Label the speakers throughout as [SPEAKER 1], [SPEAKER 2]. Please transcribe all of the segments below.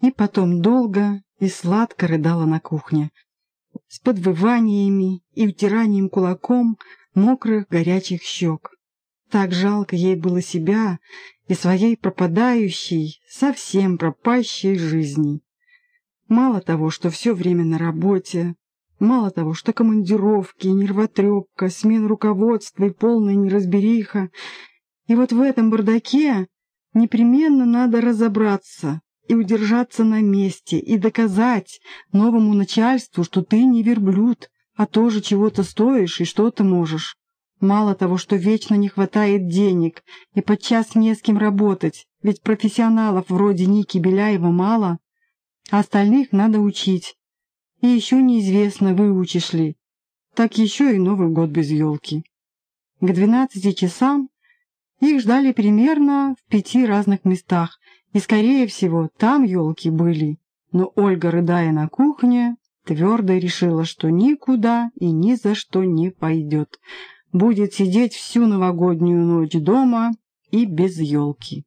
[SPEAKER 1] И потом долго и сладко рыдала на кухне, с подвываниями и утиранием кулаком мокрых горячих щек. Так жалко ей было себя и своей пропадающей, совсем пропащей жизни. Мало того, что все время на работе, мало того, что командировки, нервотрепка, смена руководства и полная неразбериха, и вот в этом бардаке непременно надо разобраться, и удержаться на месте, и доказать новому начальству, что ты не верблюд, а тоже чего-то стоишь и что-то можешь. Мало того, что вечно не хватает денег, и подчас не с кем работать, ведь профессионалов вроде Ники Беляева мало, а остальных надо учить. И еще неизвестно, выучишь ли. Так еще и Новый год без елки. К двенадцати часам их ждали примерно в пяти разных местах, и, скорее всего, там елки были. Но Ольга, рыдая на кухне, твердо решила, что никуда и ни за что не пойдет. Будет сидеть всю новогоднюю ночь дома и без елки.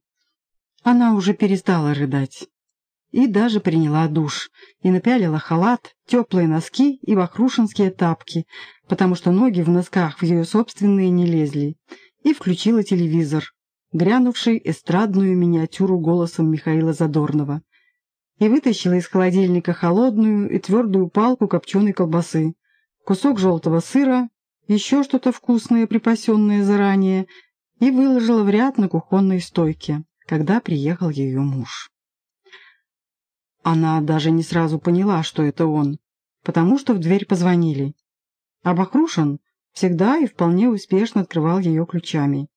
[SPEAKER 1] Она уже перестала рыдать. И даже приняла душ, и напялила халат, теплые носки и вахрушинские тапки, потому что ноги в носках в ее собственные не лезли, и включила телевизор, грянувший эстрадную миниатюру голосом Михаила Задорнова, и вытащила из холодильника холодную и твердую палку копченой колбасы, кусок желтого сыра, еще что-то вкусное, припасенное заранее, и выложила в ряд на кухонной стойке, когда приехал ее муж. Она даже не сразу поняла, что это он, потому что в дверь позвонили. А Бахрушин всегда и вполне успешно открывал ее ключами.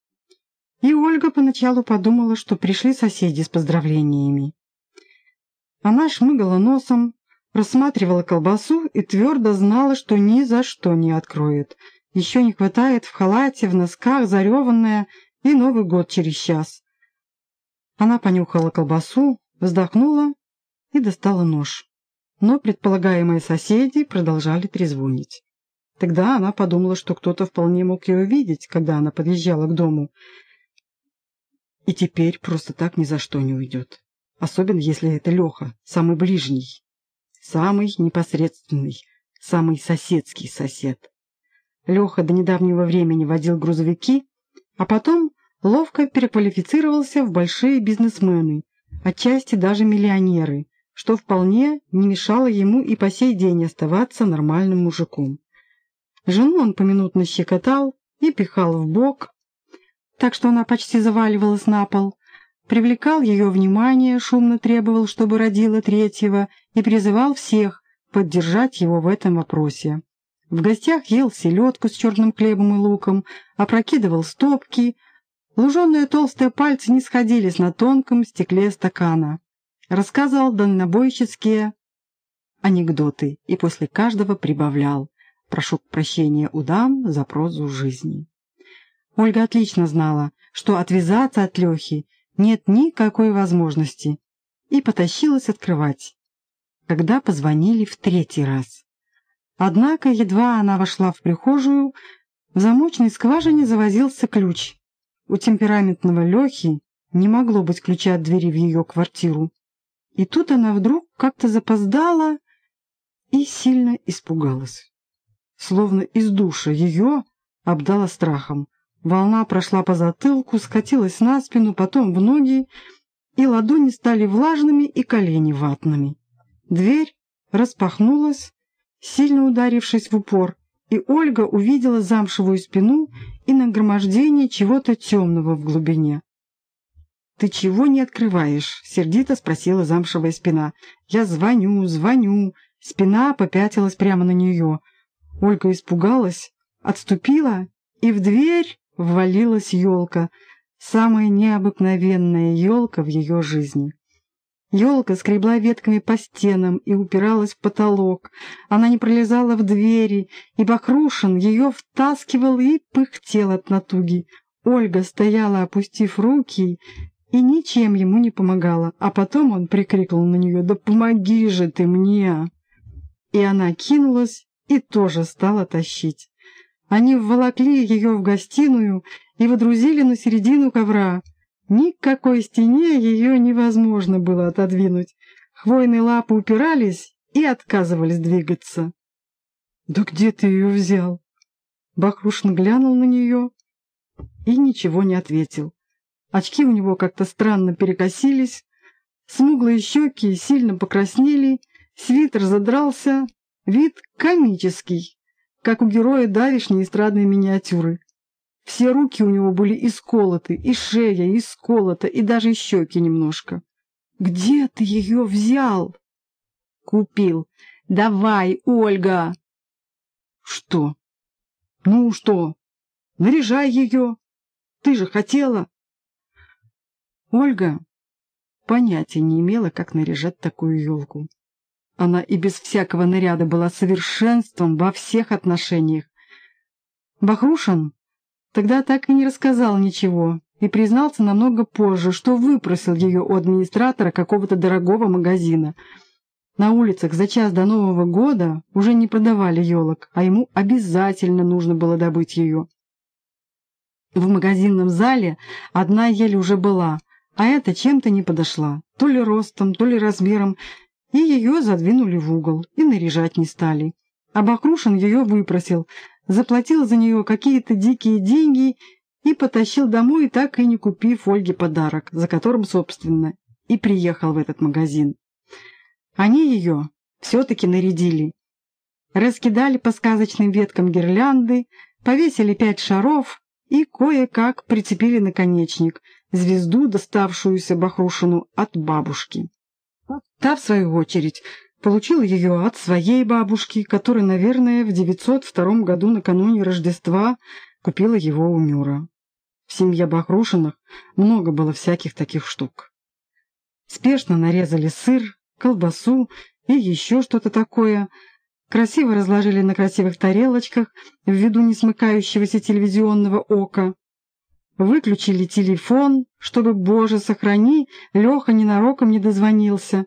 [SPEAKER 1] И Ольга поначалу подумала, что пришли соседи с поздравлениями. Она шмыгала носом, рассматривала колбасу и твердо знала, что ни за что не откроет. Еще не хватает в халате, в носках, зареванная, и Новый год через час. Она понюхала колбасу, вздохнула и достала нож. Но предполагаемые соседи продолжали трезвонить. Тогда она подумала, что кто-то вполне мог ее видеть, когда она подъезжала к дому, и теперь просто так ни за что не уйдет. Особенно, если это Леха, самый ближний, самый непосредственный, самый соседский сосед. Леха до недавнего времени водил грузовики, а потом ловко переквалифицировался в большие бизнесмены, отчасти даже миллионеры, что вполне не мешало ему и по сей день оставаться нормальным мужиком. Жену он поминутно щекотал и пихал в бок, так что она почти заваливалась на пол. Привлекал ее внимание, шумно требовал, чтобы родила третьего, и призывал всех поддержать его в этом вопросе. В гостях ел селедку с черным хлебом и луком, опрокидывал стопки. Луженые толстые пальцы не сходились на тонком стекле стакана. Рассказывал дальнобойщицкие анекдоты и после каждого прибавлял «Прошу прощения у дам за прозу жизни». Ольга отлично знала, что отвязаться от Лехи нет никакой возможности, и потащилась открывать, когда позвонили в третий раз. Однако, едва она вошла в прихожую, в замочной скважине завозился ключ. У темпераментного Лехи не могло быть ключа от двери в ее квартиру. И тут она вдруг как-то запоздала и сильно испугалась. Словно из душа ее обдала страхом. Волна прошла по затылку, скатилась на спину, потом в ноги, и ладони стали влажными и колени ватными. Дверь распахнулась, сильно ударившись в упор, и Ольга увидела замшевую спину и нагромождение чего-то темного в глубине. «Ты чего не открываешь?» — сердито спросила замшевая спина. «Я звоню, звоню». Спина попятилась прямо на нее. Ольга испугалась, отступила, и в дверь ввалилась елка, самая необыкновенная елка в ее жизни. Елка скребла ветками по стенам и упиралась в потолок. Она не пролезала в двери, и Бахрушин ее втаскивал и пыхтел от натуги. Ольга стояла, опустив руки, и ничем ему не помогала. А потом он прикрикнул на нее «Да помоги же ты мне!» И она кинулась и тоже стала тащить. Они вволокли ее в гостиную и водрузили на середину ковра. Никакой стене ее невозможно было отодвинуть. Хвойные лапы упирались и отказывались двигаться. «Да где ты ее взял?» Бахрушин глянул на нее и ничего не ответил. Очки у него как-то странно перекосились, смуглые щеки сильно покраснели, свитер задрался, вид комический, как у героя давишней эстрадной миниатюры. Все руки у него были исколоты, и шея исколота, и даже щеки немножко. «Где ты ее взял?» «Купил. Давай, Ольга!» «Что?» «Ну что? Наряжай ее. Ты же хотела». Ольга понятия не имела, как наряжать такую елку. Она и без всякого наряда была совершенством во всех отношениях. Бахрушин тогда так и не рассказал ничего и признался намного позже, что выпросил ее у администратора какого-то дорогого магазина. На улицах за час до Нового года уже не продавали елок, а ему обязательно нужно было добыть ее. В магазинном зале одна ель уже была, а эта чем-то не подошла, то ли ростом, то ли размером, и ее задвинули в угол и наряжать не стали. А Бахрушин ее выпросил, заплатил за нее какие-то дикие деньги и потащил домой, так и не купив Ольге подарок, за которым, собственно, и приехал в этот магазин. Они ее все-таки нарядили. Раскидали по сказочным веткам гирлянды, повесили пять шаров и кое-как прицепили наконечник, звезду, доставшуюся Бахрушину от бабушки. Та, в свою очередь, получила ее от своей бабушки, которая, наверное, в 902 году накануне Рождества купила его у Мюра. В семье Бахрушиных много было всяких таких штук. Спешно нарезали сыр, колбасу и еще что-то такое, красиво разложили на красивых тарелочках в виду несмыкающегося телевизионного ока, Выключили телефон, чтобы, боже, сохрани, Леха ненароком не дозвонился.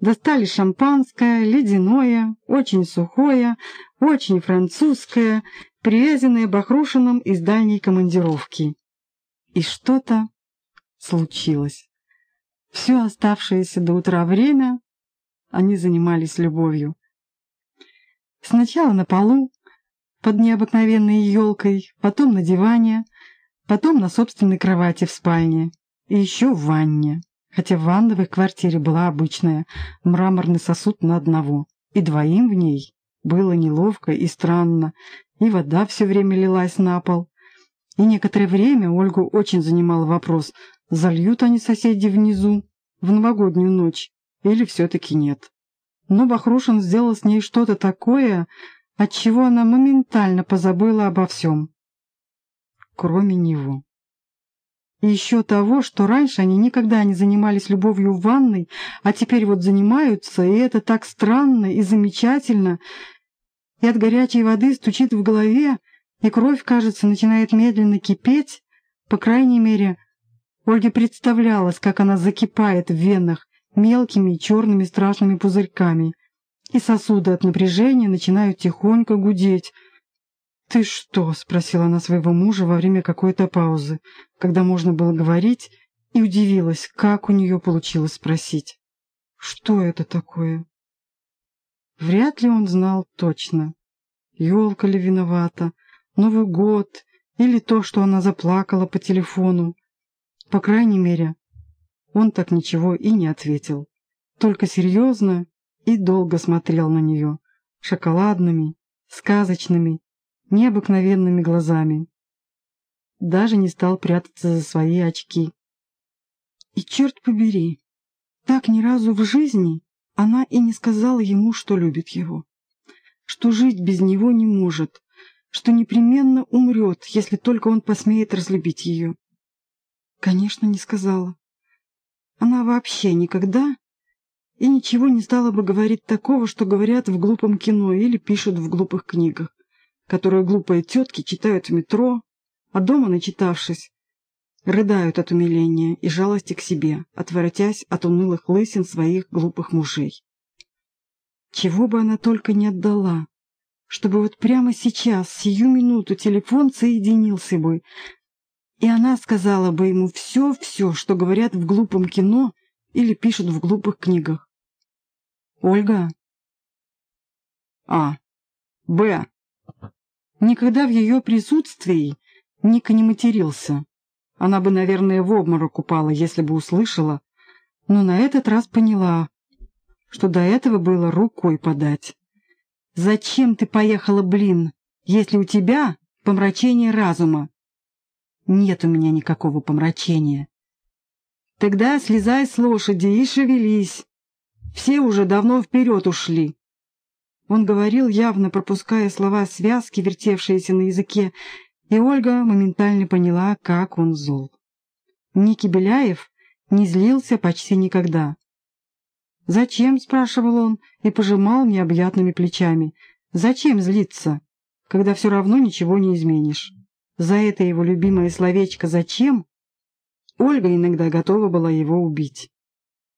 [SPEAKER 1] Достали шампанское, ледяное, очень сухое, очень французское, привезенное Бахрушиным из дальней командировки. И что-то случилось. Все оставшееся до утра время они занимались любовью. Сначала на полу, под необыкновенной елкой, потом на диване, потом на собственной кровати в спальне и еще в ванне, хотя ванна в их квартире была обычная, мраморный сосуд на одного, и двоим в ней было неловко и странно, и вода все время лилась на пол. И некоторое время Ольгу очень занимал вопрос, зальют они соседи внизу в новогоднюю ночь или все-таки нет. Но Бахрушин сделал с ней что-то такое, от чего она моментально позабыла обо всем кроме него. И еще того, что раньше они никогда не занимались любовью в ванной, а теперь вот занимаются, и это так странно и замечательно, и от горячей воды стучит в голове, и кровь, кажется, начинает медленно кипеть, по крайней мере, Ольге представлялось, как она закипает в венах мелкими черными страшными пузырьками, и сосуды от напряжения начинают тихонько гудеть, «Ты что?» — спросила она своего мужа во время какой-то паузы, когда можно было говорить, и удивилась, как у нее получилось спросить. «Что это такое?» Вряд ли он знал точно. Елка ли виновата, Новый год или то, что она заплакала по телефону. По крайней мере, он так ничего и не ответил. Только серьезно и долго смотрел на нее, шоколадными, сказочными, необыкновенными глазами. Даже не стал прятаться за свои очки. И черт побери, так ни разу в жизни она и не сказала ему, что любит его, что жить без него не может, что непременно умрет, если только он посмеет разлюбить ее. Конечно, не сказала. Она вообще никогда и ничего не стала бы говорить такого, что говорят в глупом кино или пишут в глупых книгах которую глупые тетки читают в метро, а дома, начитавшись, рыдают от умиления и жалости к себе, отворотясь от унылых лысин своих глупых мужей. Чего бы она только не отдала, чтобы вот прямо сейчас, сию минуту, телефон соединился бы, и она сказала бы ему все-все, что говорят в глупом кино или пишут в глупых книгах. Ольга.
[SPEAKER 2] А. Б.
[SPEAKER 1] Никогда в ее присутствии Ника не матерился. Она бы, наверное, в обморок упала, если бы услышала, но на этот раз поняла, что до этого было рукой подать. «Зачем ты поехала, блин, если у тебя помрачение разума?» «Нет у меня никакого помрачения». «Тогда слезай с лошади и шевелись. Все уже давно вперед ушли». Он говорил, явно пропуская слова связки, вертевшиеся на языке, и Ольга моментально поняла, как он зол. Ники Беляев не злился почти никогда. «Зачем?» — спрашивал он и пожимал необъятными плечами. «Зачем злиться, когда все равно ничего не изменишь?» За это его любимое словечко «зачем» Ольга иногда готова была его убить.